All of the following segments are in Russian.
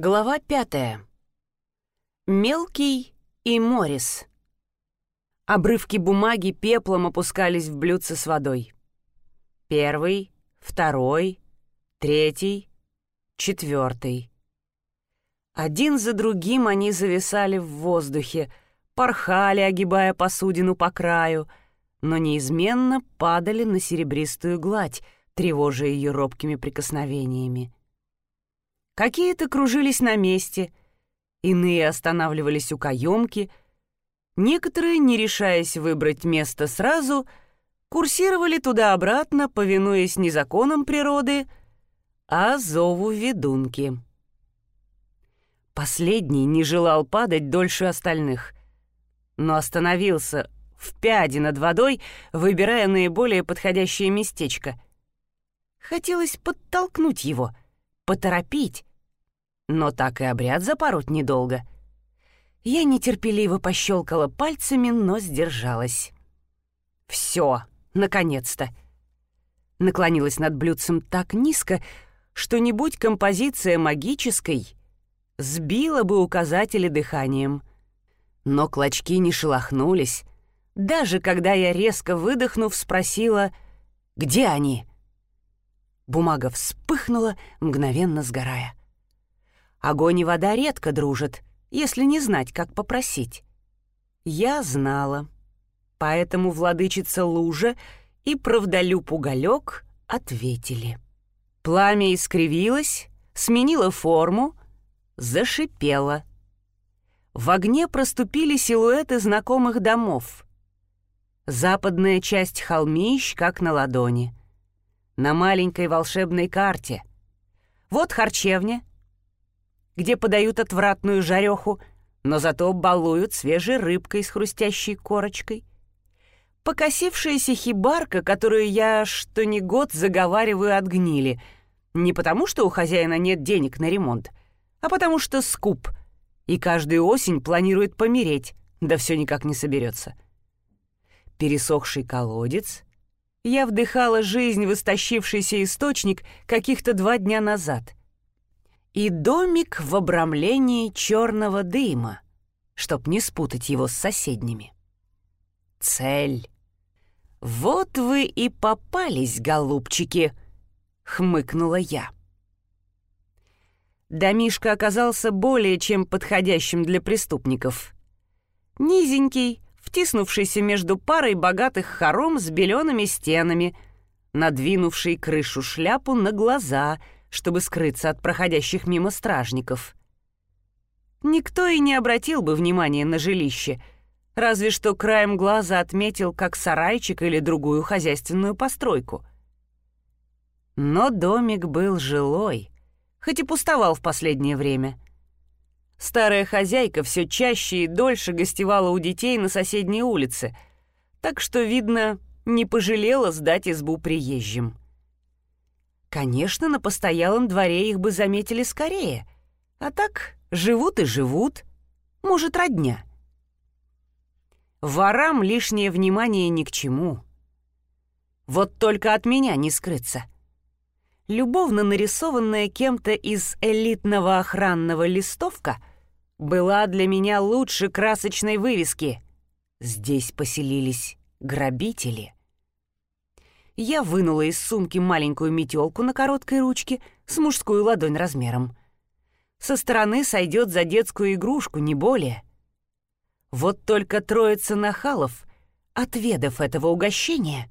Глава пятая. Мелкий и Морис. Обрывки бумаги пеплом опускались в блюдце с водой. Первый, второй, третий, четвертый. Один за другим они зависали в воздухе, порхали, огибая посудину по краю, но неизменно падали на серебристую гладь, тревожа ее робкими прикосновениями. Какие-то кружились на месте, иные останавливались у каемки, некоторые, не решаясь выбрать место сразу, курсировали туда-обратно, повинуясь не законам природы, а зову ведунки. Последний не желал падать дольше остальных, но остановился в пяде над водой, выбирая наиболее подходящее местечко. Хотелось подтолкнуть его, поторопить, но так и обряд запороть недолго. Я нетерпеливо пощелкала пальцами, но сдержалась. «Все, наконец-то!» Наклонилась над блюдцем так низко, что не будь композиция магической, сбила бы указатели дыханием. Но клочки не шелохнулись, даже когда я, резко выдохнув, спросила «Где они?». Бумага вспыхнула, мгновенно сгорая. Огонь и вода редко дружат, если не знать, как попросить. Я знала. Поэтому владычица лужа и правдолюб уголек ответили. Пламя искривилось, сменило форму, зашипело. В огне проступили силуэты знакомых домов. Западная часть холмищ, как на ладони. На маленькой волшебной карте. Вот харчевня, где подают отвратную жареху, но зато балуют свежей рыбкой с хрустящей корочкой. Покосившаяся хибарка, которую я что ни год заговариваю от гнили, не потому что у хозяина нет денег на ремонт, а потому что скуп, и каждую осень планирует помереть, да все никак не соберется. Пересохший колодец. Я вдыхала жизнь в истощившийся источник каких-то два дня назад и домик в обрамлении черного дыма, чтоб не спутать его с соседними. Цель. «Вот вы и попались, голубчики!» — хмыкнула я. Домишка оказался более чем подходящим для преступников. Низенький, втиснувшийся между парой богатых хором с белеными стенами, надвинувший крышу шляпу на глаза — чтобы скрыться от проходящих мимо стражников. Никто и не обратил бы внимания на жилище, разве что краем глаза отметил как сарайчик или другую хозяйственную постройку. Но домик был жилой, хоть и пустовал в последнее время. Старая хозяйка все чаще и дольше гостевала у детей на соседней улице, так что, видно, не пожалела сдать избу приезжим. Конечно, на постоялом дворе их бы заметили скорее. А так живут и живут. Может, родня. Ворам лишнее внимание ни к чему. Вот только от меня не скрыться. Любовно нарисованная кем-то из элитного охранного листовка была для меня лучше красочной вывески. Здесь поселились грабители. Я вынула из сумки маленькую метелку на короткой ручке с мужскую ладонь размером. Со стороны сойдет за детскую игрушку, не более. Вот только троица нахалов, отведав этого угощения,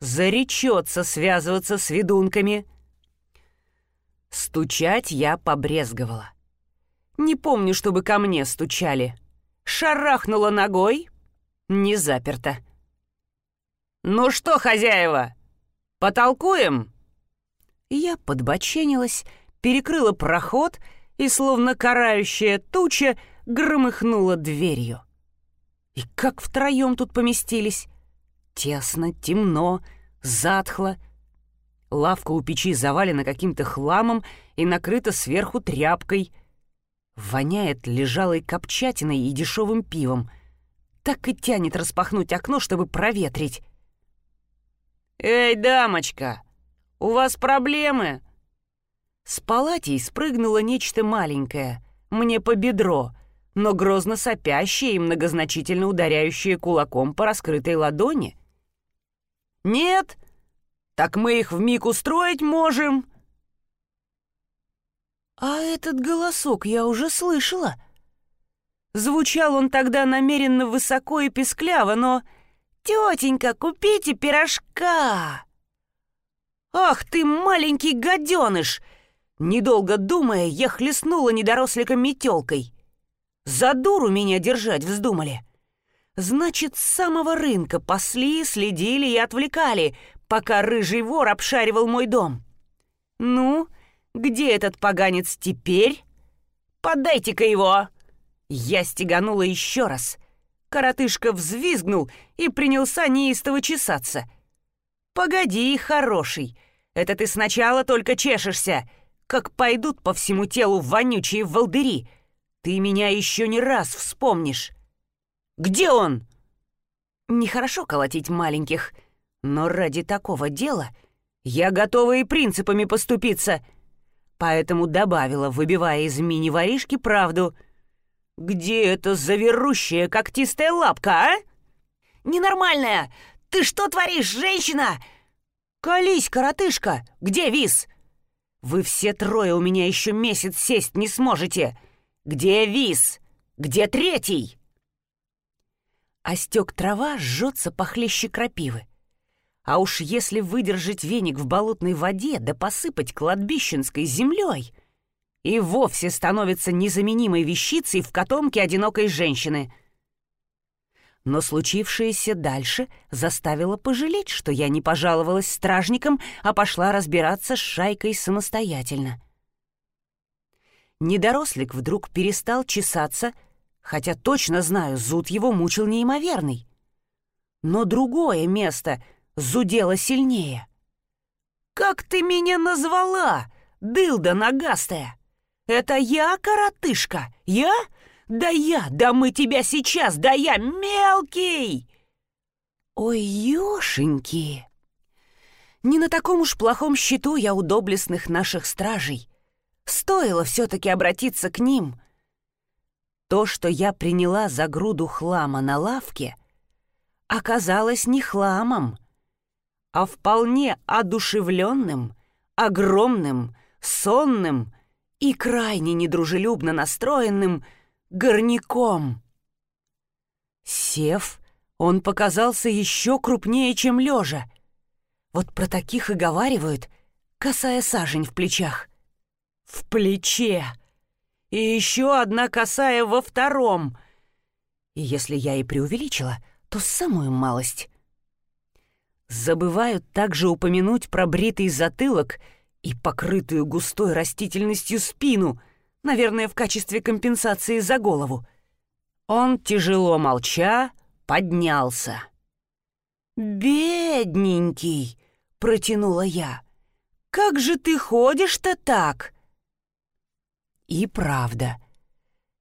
заречется связываться с ведунками. Стучать я побрезговала. Не помню, чтобы ко мне стучали. Шарахнула ногой — не заперто. «Ну что, хозяева, потолкуем?» Я подбоченилась, перекрыла проход и, словно карающая туча, громыхнула дверью. И как втроем тут поместились? Тесно, темно, затхло. Лавка у печи завалена каким-то хламом и накрыта сверху тряпкой. Воняет лежалой копчатиной и дешевым пивом. Так и тянет распахнуть окно, чтобы проветрить. «Эй, дамочка, у вас проблемы?» С палатей спрыгнуло нечто маленькое, мне по бедро, но грозно сопящее и многозначительно ударяющее кулаком по раскрытой ладони. «Нет? Так мы их вмиг устроить можем!» А этот голосок я уже слышала. Звучал он тогда намеренно высоко и пескляво, но «Тетенька, купите пирожка!» «Ах ты, маленький гаденыш!» Недолго думая, я хлестнула недоросликом метелкой. За дуру меня держать вздумали. Значит, с самого рынка пасли, следили и отвлекали, пока рыжий вор обшаривал мой дом. Ну, где этот поганец теперь? Подайте-ка его! Я стеганула еще раз — Коротышка взвизгнул и принялся неистово чесаться. «Погоди, хороший, это ты сначала только чешешься. Как пойдут по всему телу вонючие волдыри, ты меня еще не раз вспомнишь. Где он?» Нехорошо колотить маленьких, но ради такого дела я готова и принципами поступиться. Поэтому добавила, выбивая из мини-воришки правду — «Где эта заверущая когтистая лапка, а?» «Ненормальная! Ты что творишь, женщина?» «Колись, коротышка! Где виз?» «Вы все трое у меня еще месяц сесть не сможете! Где виз? Где третий?» Остек трава жжется похлеще крапивы. А уж если выдержать веник в болотной воде да посыпать кладбищенской землей — и вовсе становится незаменимой вещицей в котомке одинокой женщины. Но случившееся дальше заставило пожалеть, что я не пожаловалась стражникам, а пошла разбираться с шайкой самостоятельно. Недорослик вдруг перестал чесаться, хотя точно знаю, зуд его мучил неимоверный. Но другое место зудело сильнее. «Как ты меня назвала, дылда нагастая?» «Это я, коротышка? Я? Да я, да мы тебя сейчас, да я мелкий!» «Ой, ёшеньки!» Не на таком уж плохом счету я у доблестных наших стражей. Стоило все-таки обратиться к ним. То, что я приняла за груду хлама на лавке, оказалось не хламом, а вполне одушевленным, огромным, сонным, и крайне недружелюбно настроенным горняком. Сев, он показался еще крупнее, чем лежа. Вот про таких и говаривают, косая сажень в плечах. В плече! И еще одна косая во втором. И если я и преувеличила, то самую малость. Забывают также упомянуть про бритый затылок — и покрытую густой растительностью спину, наверное, в качестве компенсации за голову. Он, тяжело молча, поднялся. «Бедненький!» — протянула я. «Как же ты ходишь-то так?» И правда.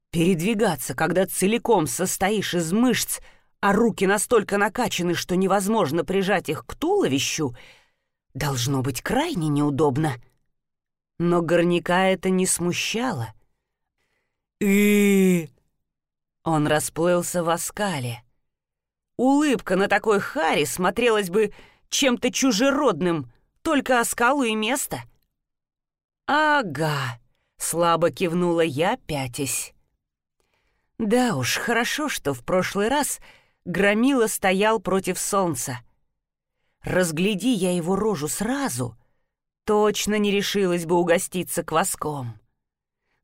Передвигаться, когда целиком состоишь из мышц, а руки настолько накачаны, что невозможно прижать их к туловищу — Должно быть крайне неудобно. Но горняка это не смущало. и Он расплылся в оскале. Улыбка на такой харе смотрелась бы чем-то чужеродным, только оскалу и место. «Ага», — слабо кивнула я, пятясь. Да уж, хорошо, что в прошлый раз Громила стоял против солнца. Разгляди я его рожу сразу, точно не решилась бы угоститься кваском.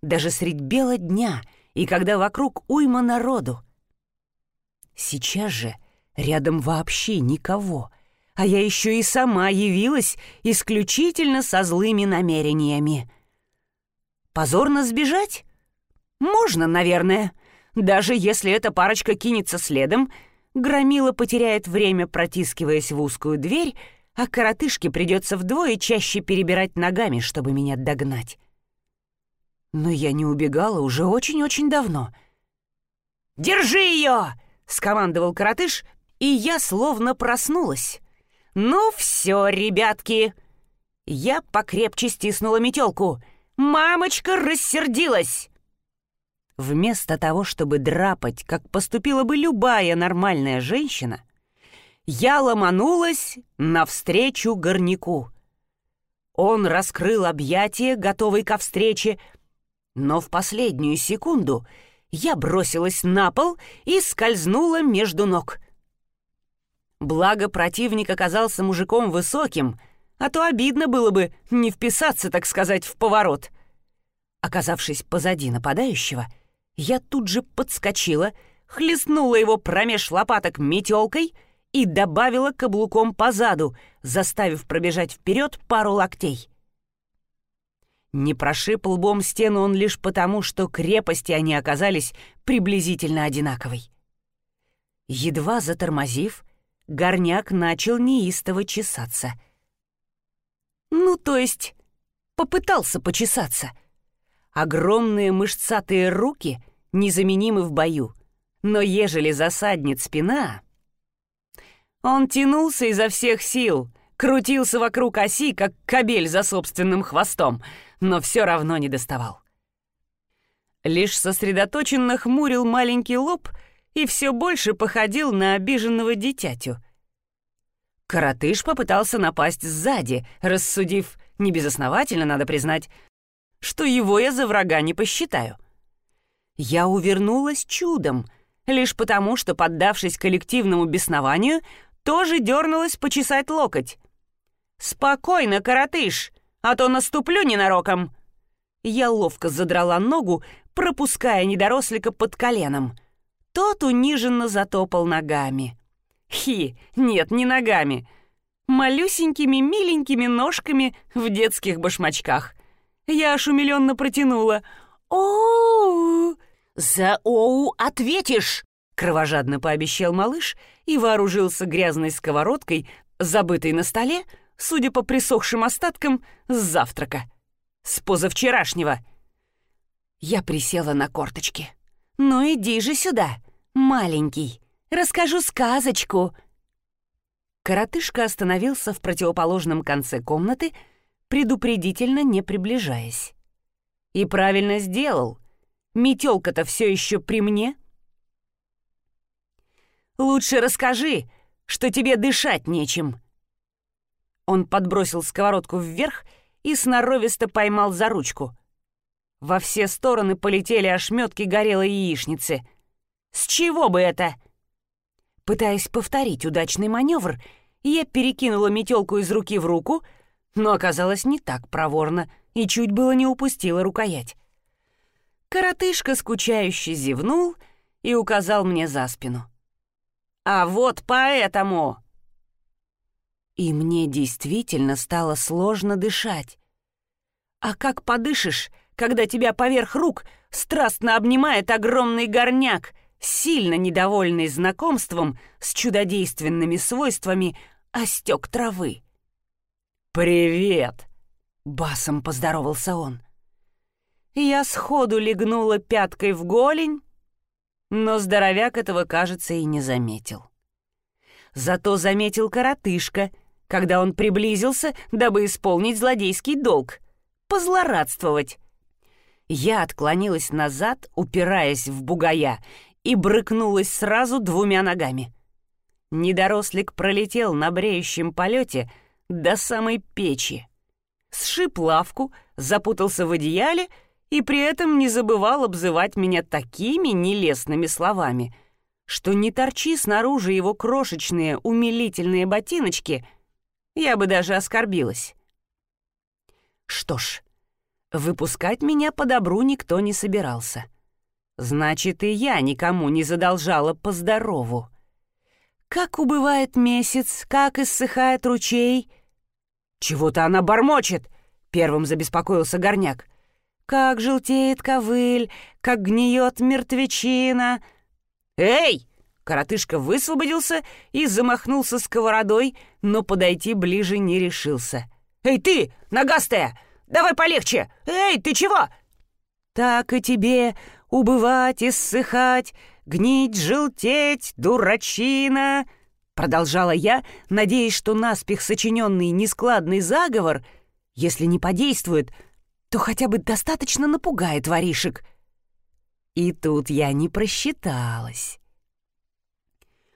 Даже средь бела дня и когда вокруг уйма народу. Сейчас же рядом вообще никого, а я еще и сама явилась исключительно со злыми намерениями. Позорно сбежать? Можно, наверное. Даже если эта парочка кинется следом — Громила потеряет время, протискиваясь в узкую дверь, а коротышке придется вдвое чаще перебирать ногами, чтобы меня догнать. Но я не убегала уже очень-очень давно. «Держи ее!» — скомандовал коротыш, и я словно проснулась. «Ну все, ребятки!» Я покрепче стиснула метелку. Мамочка рассердилась. Вместо того, чтобы драпать, как поступила бы любая нормальная женщина, я ломанулась навстречу горняку. Он раскрыл объятия, готовый ко встрече, но в последнюю секунду я бросилась на пол и скользнула между ног. Благо противник оказался мужиком высоким, а то обидно было бы не вписаться, так сказать, в поворот. Оказавшись позади нападающего, я тут же подскочила, хлестнула его промеж лопаток метелкой — и добавила каблуком по заду, заставив пробежать вперед пару локтей. Не прошиб лбом стену он лишь потому, что крепости они оказались приблизительно одинаковой. Едва затормозив, горняк начал неистово чесаться. Ну, то есть, попытался почесаться. Огромные мышцатые руки незаменимы в бою, но ежели засаднет спина, он тянулся изо всех сил, крутился вокруг оси, как кобель за собственным хвостом, но все равно не доставал. Лишь сосредоточенно хмурил маленький лоб и все больше походил на обиженного дитятю. Коротыш попытался напасть сзади, рассудив, небезосновательно, надо признать, что его я за врага не посчитаю. Я увернулась чудом, лишь потому, что, поддавшись коллективному беснованию, тоже дернулась почесать локоть. «Спокойно, коротыш, а то наступлю ненароком!» Я ловко задрала ногу, пропуская недорослика под коленом. Тот униженно затопал ногами. Хи, нет, не ногами. Малюсенькими миленькими ножками в детских башмачках. Я аж умиленно протянула. «Оу!» «За оу ответишь!» Кровожадно пообещал малыш и вооружился грязной сковородкой, забытой на столе, судя по присохшим остаткам, с завтрака. С позавчерашнего. Я присела на корточки. «Ну иди же сюда, маленький, расскажу сказочку». Коротышка остановился в противоположном конце комнаты, предупредительно не приближаясь. И правильно сделал. Метелка-то все еще при мне — Лучше расскажи, что тебе дышать нечем». Он подбросил сковородку вверх и сноровисто поймал за ручку. Во все стороны полетели ошметки горелой яичницы. «С чего бы это?» Пытаясь повторить удачный маневр, я перекинула метелку из руки в руку, но оказалось не так проворно и чуть было не упустила рукоять. Коротышка скучающе зевнул и указал мне за спину. А вот поэтому!» И мне действительно стало сложно дышать. А как подышишь, когда тебя поверх рук страстно обнимает огромный горняк, сильно недовольный знакомством с чудодейственными свойствами остек травы? «Привет!» — басом поздоровался он. Я сходу легнула пяткой в голень, но здоровяк этого, кажется, и не заметил. Зато заметил коротышка, когда он приблизился, дабы исполнить злодейский долг — позлорадствовать. Я отклонилась назад, упираясь в бугая, и брыкнулась сразу двумя ногами. Недорослик пролетел на бреющем полете до самой печи. Сшиб лавку, запутался в одеяле — и при этом не забывал обзывать меня такими нелестными словами, что не торчи снаружи его крошечные умилительные ботиночки, я бы даже оскорбилась. Что ж, выпускать меня по добру никто не собирался. Значит, и я никому не задолжала по здорову. Как убывает месяц, как иссыхает ручей. Чего-то она бормочет, первым забеспокоился горняк. Как желтеет ковыль, как гниет мертвечина. «Эй!» Коротышка высвободился и замахнулся сковородой, но подойти ближе не решился. «Эй ты, ногастая! Давай полегче! Эй, ты чего?» «Так и тебе убывать, иссыхать, гнить, желтеть, дурачина!» Продолжала я, надеясь, что наспех сочиненный нескладный заговор Если не подействует, то хотя бы достаточно напугает воришек. И тут я не просчиталась.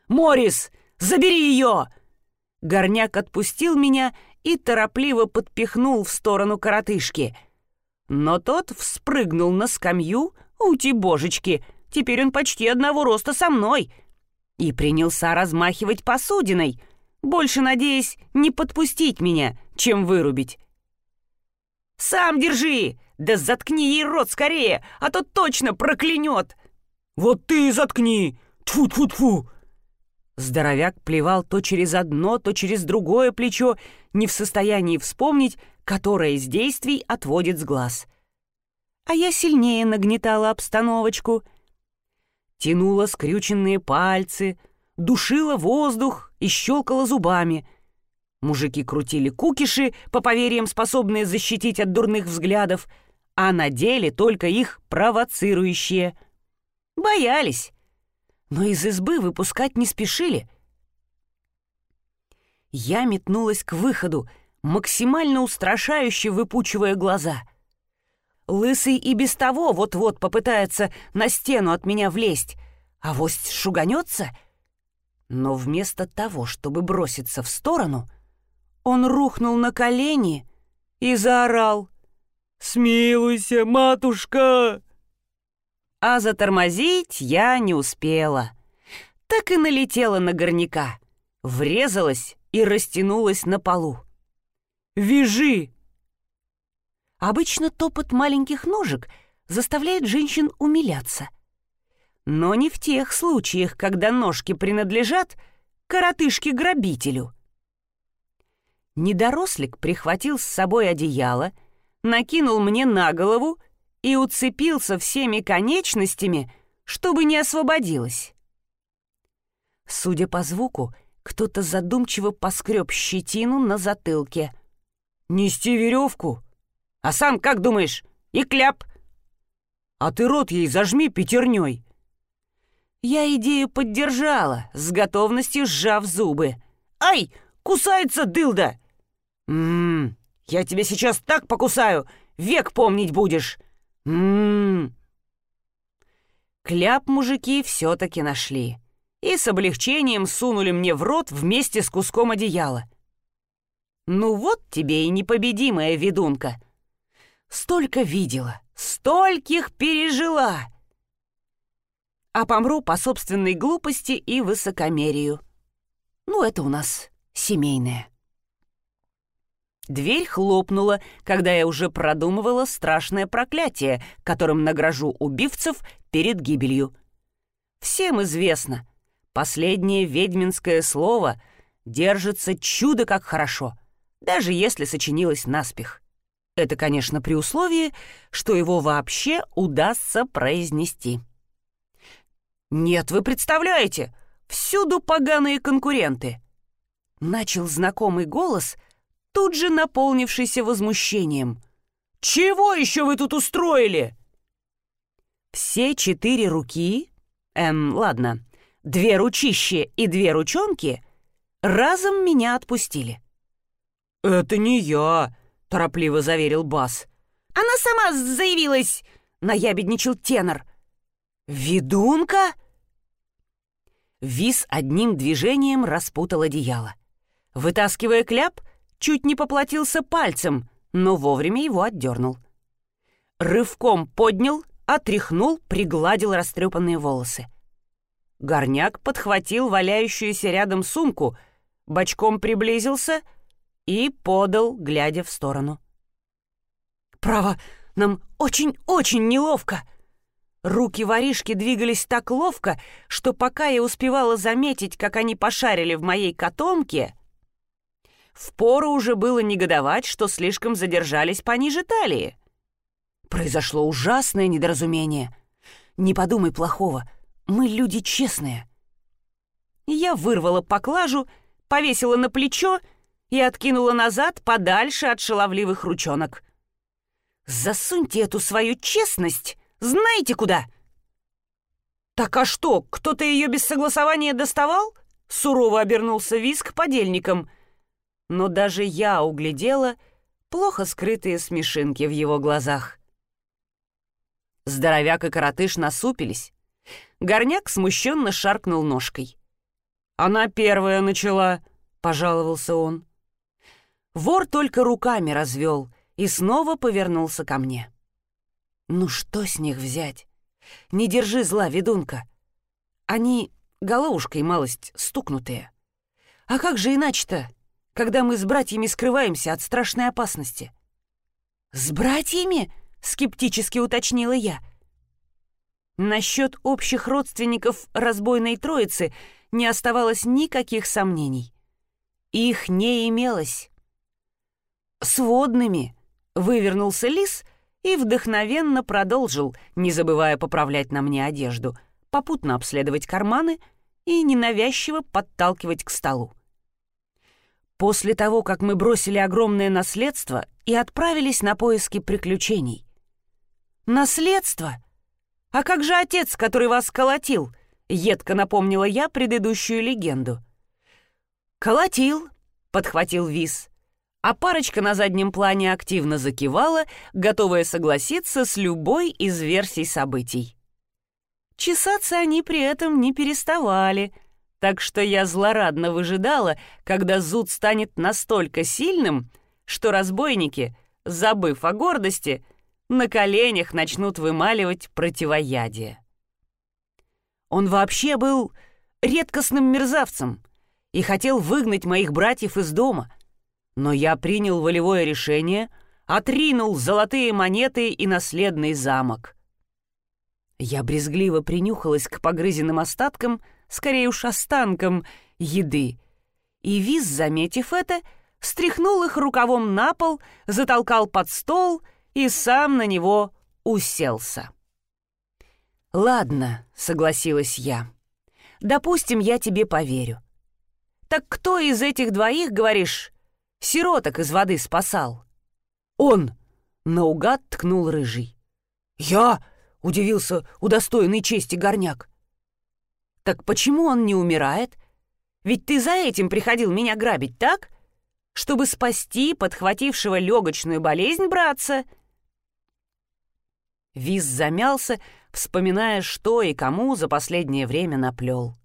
«Морис, забери ее!» Горняк отпустил меня и торопливо подпихнул в сторону коротышки. Но тот вспрыгнул на скамью, ути божечки, теперь он почти одного роста со мной, и принялся размахивать посудиной, больше надеясь не подпустить меня, чем вырубить. «Сам держи! Да заткни ей рот скорее, а то точно проклянет!» «Вот ты и заткни! Тьфу-тьфу-тьфу!» Здоровяк плевал то через одно, то через другое плечо, не в состоянии вспомнить, которое из действий отводит с глаз. А я сильнее нагнетала обстановочку. Тянула скрюченные пальцы, душила воздух и щелкала зубами. Мужики крутили кукиши, по поверьям способные защитить от дурных взглядов, а на деле только их провоцирующие. Боялись но из избы выпускать не спешили. Я метнулась к выходу, максимально устрашающе выпучивая глаза. Лысый и без того вот-вот попытается на стену от меня влезть, а вось шуганется. Но вместо того, чтобы броситься в сторону, он рухнул на колени и заорал. «Смилуйся, матушка!» а затормозить я не успела. Так и налетела на горняка, врезалась и растянулась на полу. «Вяжи!» Обычно топот маленьких ножек заставляет женщин умиляться. Но не в тех случаях, когда ножки принадлежат коротышке-грабителю. Недорослик прихватил с собой одеяло, накинул мне на голову и уцепился всеми конечностями, чтобы не освободилась. Судя по звуку, кто-то задумчиво поскреб щетину на затылке. «Нести веревку? А сам как думаешь? И кляп!» «А ты рот ей зажми пятерней!» Я идею поддержала, с готовностью сжав зубы. «Ай! Кусается дылда!» «Ммм, я тебя сейчас так покусаю, век помнить будешь!» Ммм. Кляп мужики все-таки нашли и с облегчением сунули мне в рот вместе с куском одеяла. Ну вот тебе и непобедимая ведунка. Столько видела, стольких пережила. А помру по собственной глупости и высокомерию. Ну, это у нас семейное. Дверь хлопнула, когда я уже продумывала страшное проклятие, которым награжу убивцев перед гибелью. Всем известно, последнее ведьминское слово держится чудо как хорошо, даже если сочинилось наспех. Это, конечно, при условии, что его вообще удастся произнести. «Нет, вы представляете, всюду поганые конкуренты!» Начал знакомый голос — тут же наполнившийся возмущением. «Чего еще вы тут устроили?» Все четыре руки, эм, ладно, две ручищи и две ручонки разом меня отпустили. «Это не я», — торопливо заверил Бас. «Она сама заявилась», — наябедничал тенор. «Ведунка?» Вис одним движением распутал одеяло. Вытаскивая кляп, чуть не поплатился пальцем, но вовремя его отдернул. Рывком поднял, отряхнул, пригладил растрепанные волосы. Горняк подхватил валяющуюся рядом сумку, бочком приблизился и подал, глядя в сторону. «Право, нам очень-очень неловко!» Руки воришки двигались так ловко, что пока я успевала заметить, как они пошарили в моей котомке, Впору уже было негодовать, что слишком задержались пониже талии. Произошло ужасное недоразумение. Не подумай плохого, мы люди честные. Я вырвала поклажу, повесила на плечо и откинула назад подальше от шаловливых ручонок. «Засуньте эту свою честность, знаете куда?» «Так а что, кто-то ее без согласования доставал?» Сурово обернулся Виск подельником — но даже я углядела плохо скрытые смешинки в его глазах. Здоровяк и коротыш насупились. Горняк смущенно шаркнул ножкой. «Она первая начала», — пожаловался он. Вор только руками развел и снова повернулся ко мне. «Ну что с них взять? Не держи зла, ведунка. Они головушкой малость стукнутые. А как же иначе-то, когда мы с братьями скрываемся от страшной опасности?» «С братьями?» — скептически уточнила я. Насчет общих родственников разбойной троицы не оставалось никаких сомнений. Их не имелось сводными!» — вывернулся лис и вдохновенно продолжил, не забывая поправлять на мне одежду, попутно обследовать карманы и ненавязчиво подталкивать к столу. После того, как мы бросили огромное наследство и отправились на поиски приключений. «Наследство? А как же отец, который вас колотил?» — едко напомнила я предыдущую легенду. «Колотил», — подхватил Виз а парочка на заднем плане активно закивала, готовая согласиться с любой из версий событий. Чесаться они при этом не переставали, так что я злорадно выжидала, когда зуд станет настолько сильным, что разбойники, забыв о гордости, на коленях начнут вымаливать противоядие. Он вообще был редкостным мерзавцем и хотел выгнать моих братьев из дома — но я принял волевое решение, отринул золотые монеты и наследный замок. Я брезгливо принюхалась к погрызенным остаткам, скорее уж останкам, еды. И Виз, заметив это, стряхнул их рукавом на пол, затолкал под стол и сам на него уселся. «Ладно», — согласилась я. «Допустим, я тебе поверю. Так кто из этих двоих, говоришь, Сироток из воды спасал. Он! Наугад ткнул рыжий. Я! Удивился удостоенный чести горняк. Так почему он не умирает? Ведь ты за этим приходил меня грабить, так? Чтобы спасти подхватившего легочную болезнь братца? Виз замялся, вспоминая, что и кому за последнее время наплел.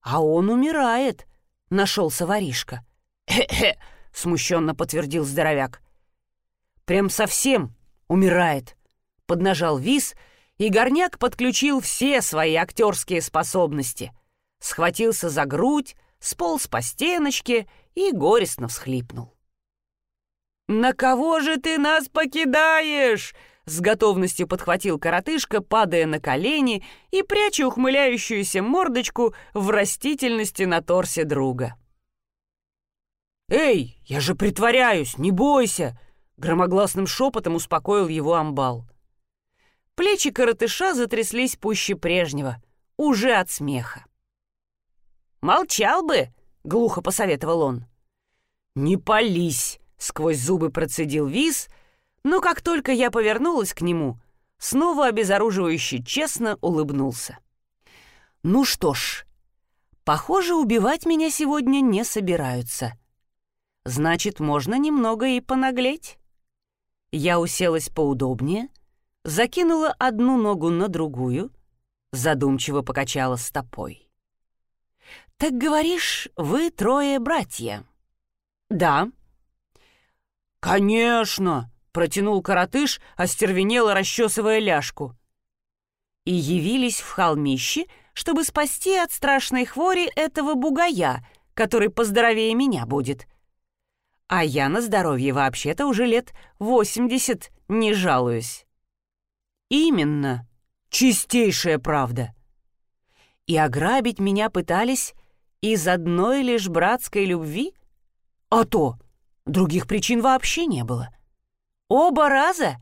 «А он умирает», — нашелся воришка. «Хе-хе», — смущенно подтвердил здоровяк. «Прям совсем умирает», — поднажал Виз, и горняк подключил все свои актерские способности. Схватился за грудь, сполз по стеночке и горестно всхлипнул. «На кого же ты нас покидаешь?» С готовностью подхватил коротышка, падая на колени и пряча ухмыляющуюся мордочку в растительности на торсе друга. «Эй, я же притворяюсь, не бойся!» Громогласным шепотом успокоил его амбал. Плечи коротыша затряслись пуще прежнего, уже от смеха. «Молчал бы!» — глухо посоветовал он. «Не пались!» — сквозь зубы процедил Виз, но как только я повернулась к нему, снова обезоруживающе честно улыбнулся. «Ну что ж, похоже, убивать меня сегодня не собираются». Значит, можно немного и понаглеть. Я уселась поудобнее, закинула одну ногу на другую, задумчиво покачала стопой. «Так говоришь, вы трое братья?» «Да». «Конечно!» — протянул коротыш, остервенело расчесывая ляжку. И явились в холмище, чтобы спасти от страшной хвори этого бугая, который поздоровее меня будет — а я на здоровье вообще-то уже лет 80 не жалуюсь. Именно. Чистейшая правда. И ограбить меня пытались из одной лишь братской любви? А то, других причин вообще не было. Оба раза?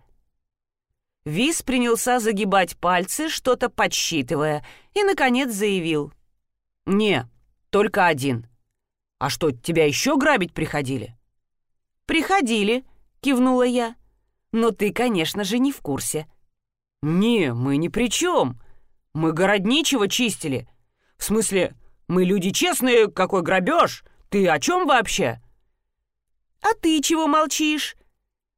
Вис принялся загибать пальцы, что-то подсчитывая, и, наконец, заявил. «Не, только один. А что, тебя еще грабить приходили?» «Приходили», — кивнула я. «Но ты, конечно же, не в курсе». «Не, мы ни при чем. Мы городничего чистили. В смысле, мы люди честные, какой грабеж? Ты о чем вообще?» «А ты чего молчишь?»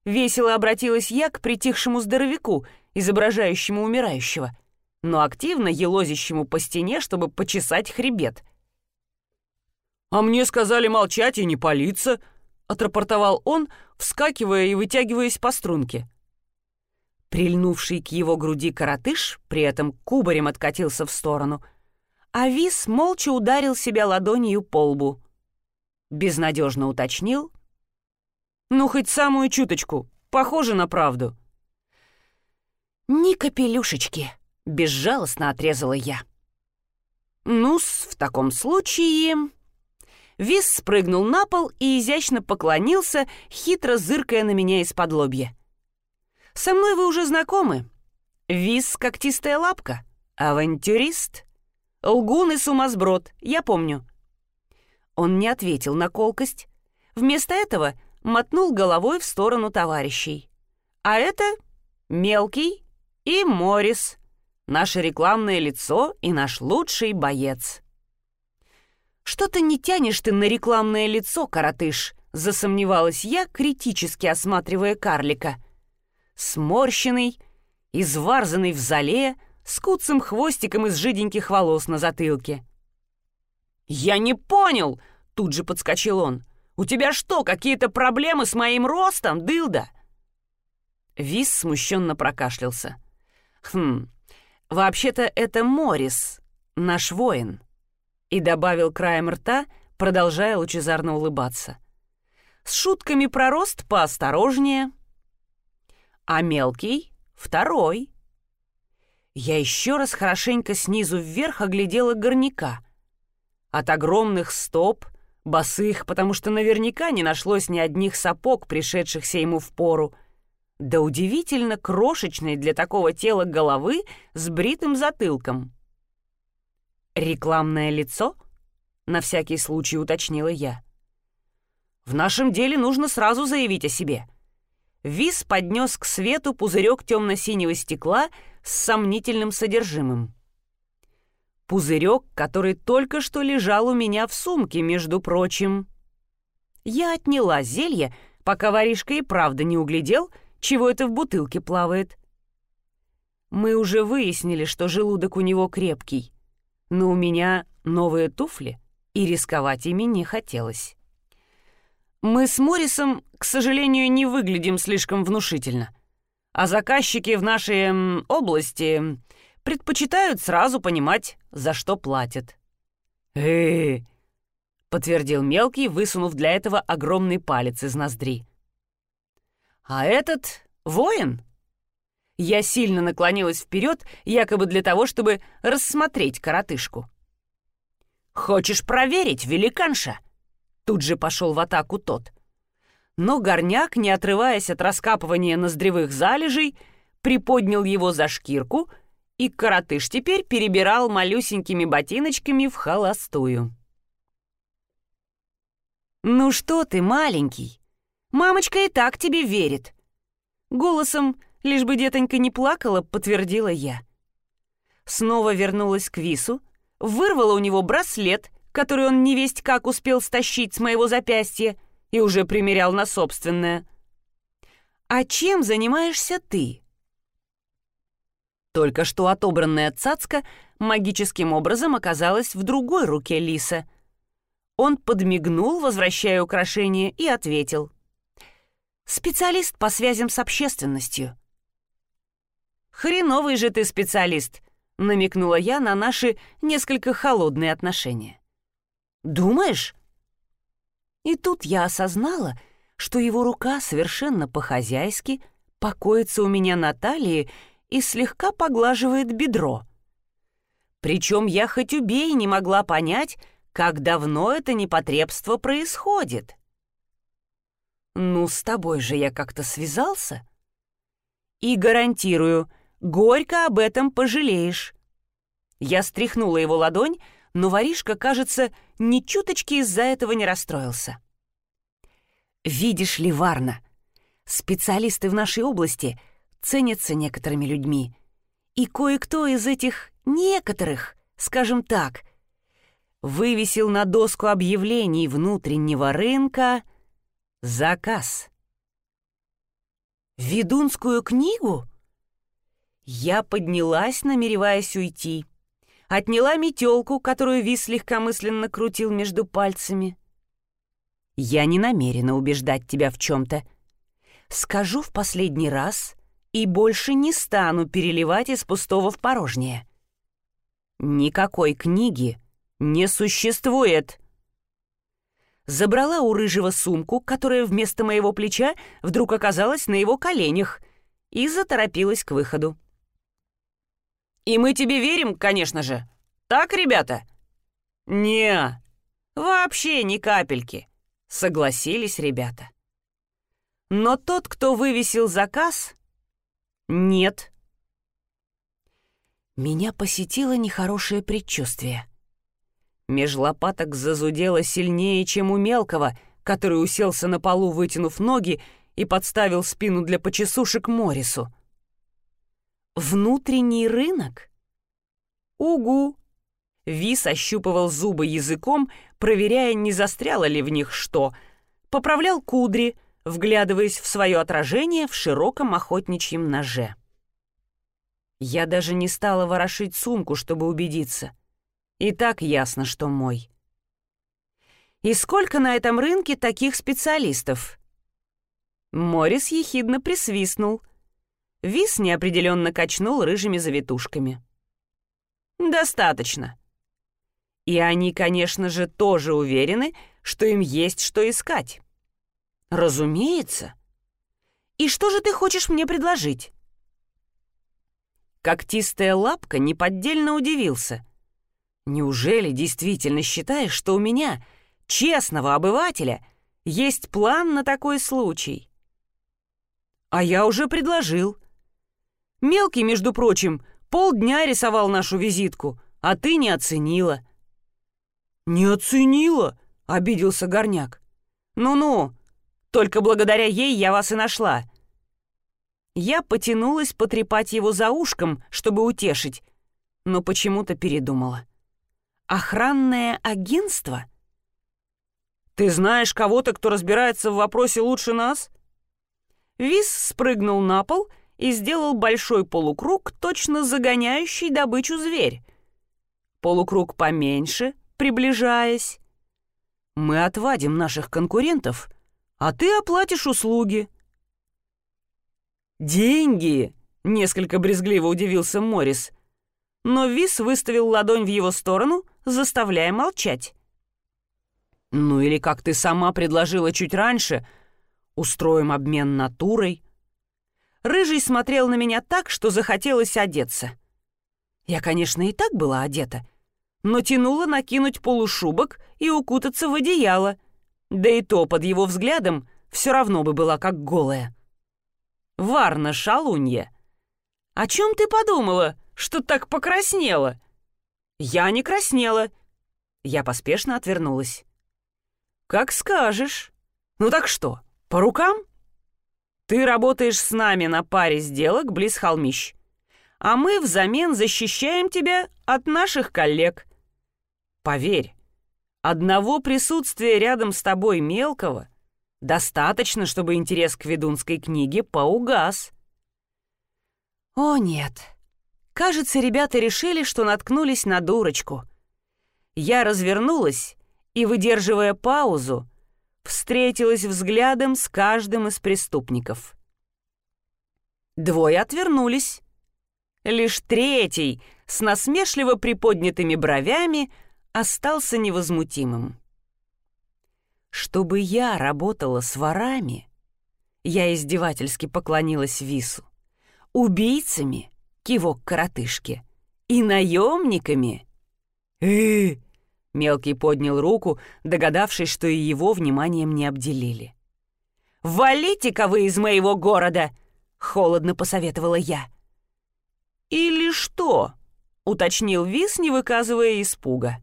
Весело обратилась я к притихшему здоровяку, изображающему умирающего, но активно елозящему по стене, чтобы почесать хребет. «А мне сказали молчать и не палиться», — отрапортовал он, вскакивая и вытягиваясь по струнке. Прильнувший к его груди коротыш при этом кубарем откатился в сторону, а Вис молча ударил себя ладонью по лбу. Безнадежно уточнил. «Ну, хоть самую чуточку. Похоже на правду». «Ни капелюшечки», — безжалостно отрезала я. «Ну-с, в таком случае...» Вис спрыгнул на пол и изящно поклонился, хитро зыркая на меня из-под лобья. «Со мной вы уже знакомы. Вис — когтистая лапка, авантюрист, лгун и сумасброд, я помню». Он не ответил на колкость. Вместо этого мотнул головой в сторону товарищей. «А это мелкий и Морис, наше рекламное лицо и наш лучший боец». «Что-то не тянешь ты на рекламное лицо, коротыш», — засомневалась я, критически осматривая карлика. Сморщенный, изварзанный в зале, с куцым хвостиком из жиденьких волос на затылке. «Я не понял!» — тут же подскочил он. «У тебя что, какие-то проблемы с моим ростом, дылда?» Вис смущенно прокашлялся. «Хм, вообще-то это Морис, наш воин» и добавил краем рта, продолжая лучезарно улыбаться. С шутками про рост поосторожнее. А мелкий — второй. Я еще раз хорошенько снизу вверх оглядела горняка. От огромных стоп, босых, потому что наверняка не нашлось ни одних сапог, пришедшихся ему в пору, да удивительно крошечной для такого тела головы с бритым затылком — «Рекламное лицо?» — на всякий случай уточнила я. «В нашем деле нужно сразу заявить о себе». Вис поднес к свету пузырек темно-синего стекла с сомнительным содержимым. Пузырек, который только что лежал у меня в сумке, между прочим. Я отняла зелье, пока воришка и правда не углядел, чего это в бутылке плавает. Мы уже выяснили, что желудок у него крепкий но у меня новые туфли, и рисковать ими не хотелось. Мы с Моррисом, к сожалению, не выглядим слишком внушительно, а заказчики в нашей области предпочитают сразу понимать, за что платят. э подтвердил мелкий, высунув для этого огромный палец из ноздри. «А этот воин?» Я сильно наклонилась вперед, якобы для того, чтобы рассмотреть коротышку. «Хочешь проверить, великанша?» Тут же пошел в атаку тот. Но горняк, не отрываясь от раскапывания ноздревых залежей, приподнял его за шкирку, и коротыш теперь перебирал малюсенькими ботиночками в холостую. «Ну что ты, маленький? Мамочка и так тебе верит!» Голосом Лишь бы детонька не плакала, подтвердила я. Снова вернулась к Вису, вырвала у него браслет, который он невесть как успел стащить с моего запястья и уже примерял на собственное. «А чем занимаешься ты?» Только что отобранная цацка магическим образом оказалась в другой руке Лиса. Он подмигнул, возвращая украшение, и ответил. «Специалист по связям с общественностью». «Хреновый же ты специалист», — намекнула я на наши несколько холодные отношения. «Думаешь?» И тут я осознала, что его рука совершенно по-хозяйски покоится у меня на талии и слегка поглаживает бедро. Причем я хоть убей не могла понять, как давно это непотребство происходит. «Ну, с тобой же я как-то связался?» «И гарантирую, Горько об этом пожалеешь». Я стряхнула его ладонь, но воришка, кажется, ни чуточки из-за этого не расстроился. «Видишь ли, Варна, специалисты в нашей области ценятся некоторыми людьми, и кое-кто из этих некоторых, скажем так, вывесил на доску объявлений внутреннего рынка заказ. «Ведунскую книгу?» Я поднялась, намереваясь уйти. Отняла метелку, которую Вис легкомысленно крутил между пальцами. «Я не намерена убеждать тебя в чем-то. Скажу в последний раз и больше не стану переливать из пустого в порожнее. Никакой книги не существует!» забрала у рыжего сумку, которая вместо моего плеча вдруг оказалась на его коленях, и заторопилась к выходу. «И мы тебе верим, конечно же. Так, ребята?» «Не, вообще ни капельки», — согласились ребята. Но тот, кто вывесил заказ, нет. Меня посетило нехорошее предчувствие — Меж лопаток зазудело сильнее, чем у мелкого, который уселся на полу, вытянув ноги и подставил спину для почесушек Морису. «Внутренний рынок?» «Угу!» Вис ощупывал зубы языком, проверяя, не застряло ли в них что. Поправлял кудри, вглядываясь в свое отражение в широком охотничьем ноже. Я даже не стала ворошить сумку, чтобы убедиться. И так ясно, что мой. И сколько на этом рынке таких специалистов? Морис ехидно присвистнул. Вис неопределенно качнул рыжими завитушками. «Достаточно». И они, конечно же, тоже уверены, что им есть что искать. «Разумеется. И что же ты хочешь мне предложить?» Когтистая лапка неподдельно удивился. Неужели действительно считаешь, что у меня, честного обывателя, есть план на такой случай? А я уже предложил. Мелкий, между прочим, полдня рисовал нашу визитку, а ты не оценила. Не оценила? Обиделся Горняк. Ну-ну, только благодаря ей я вас и нашла. Я потянулась потрепать его за ушком, чтобы утешить, но почему-то передумала. Охранное агентство? Ты знаешь кого-то, кто разбирается в вопросе лучше нас? Вис спрыгнул на пол и сделал большой полукруг, точно загоняющий добычу зверь. Полукруг поменьше, приближаясь. Мы отвадим наших конкурентов, а ты оплатишь услуги. Деньги, несколько брезгливо удивился Морис. Но Вис выставил ладонь в его сторону — заставляя молчать. «Ну или, как ты сама предложила чуть раньше, устроим обмен натурой». Рыжий смотрел на меня так, что захотелось одеться. Я, конечно, и так была одета, но тянула накинуть полушубок и укутаться в одеяло, да и то под его взглядом все равно бы была как голая. «Варна, шалунья, о чем ты подумала, что так покраснела?» «Я не краснела». Я поспешно отвернулась. «Как скажешь. Ну так что, по рукам?» «Ты работаешь с нами на паре сделок близ холмищ, а мы взамен защищаем тебя от наших коллег. Поверь, одного присутствия рядом с тобой мелкого достаточно, чтобы интерес к ведунской книге поугас». «О, нет», Кажется, ребята решили, что наткнулись на дурочку. Я развернулась и, выдерживая паузу, встретилась взглядом с каждым из преступников. Двое отвернулись. Лишь третий, с насмешливо приподнятыми бровями, остался невозмутимым. Чтобы я работала с ворами, я издевательски поклонилась Вису, убийцами — кивок коротышки. «И наемниками!» э Мелкий поднял руку, догадавшись, что и его вниманием не обделили. «Валите-ка вы из моего города!» — холодно посоветовала я. «Или что?» — уточнил Вис, не выказывая испуга.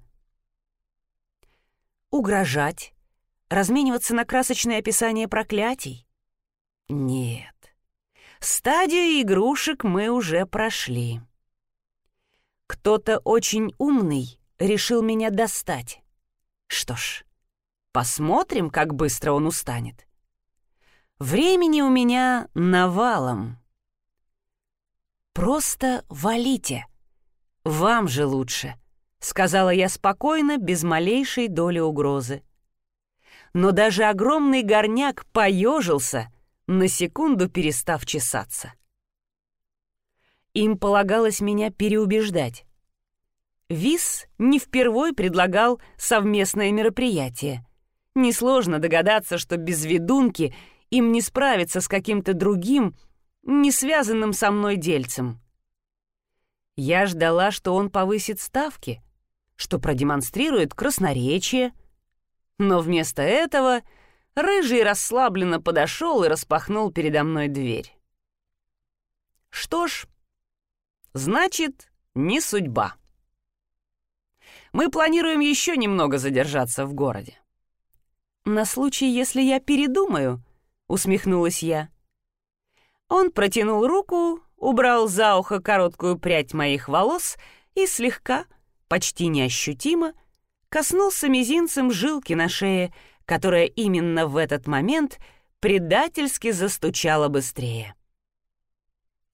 «Угрожать? Размениваться на красочное описание проклятий? Нет. Стадию игрушек мы уже прошли. Кто-то очень умный решил меня достать. Что ж, посмотрим, как быстро он устанет. Времени у меня навалом. Просто валите. Вам же лучше, сказала я спокойно, без малейшей доли угрозы. Но даже огромный горняк поежился, на секунду перестав чесаться. Им полагалось меня переубеждать. Вис не впервой предлагал совместное мероприятие. Несложно догадаться, что без ведунки им не справиться с каким-то другим, не связанным со мной дельцем. Я ждала, что он повысит ставки, что продемонстрирует красноречие, но вместо этого Рыжий расслабленно подошел и распахнул передо мной дверь. Что ж, значит, не судьба. Мы планируем еще немного задержаться в городе. «На случай, если я передумаю», — усмехнулась я. Он протянул руку, убрал за ухо короткую прядь моих волос и слегка, почти неощутимо, коснулся мизинцем жилки на шее, которая именно в этот момент предательски застучала быстрее.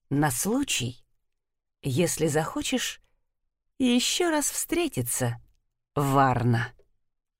«На случай, если захочешь еще раз встретиться, Варна».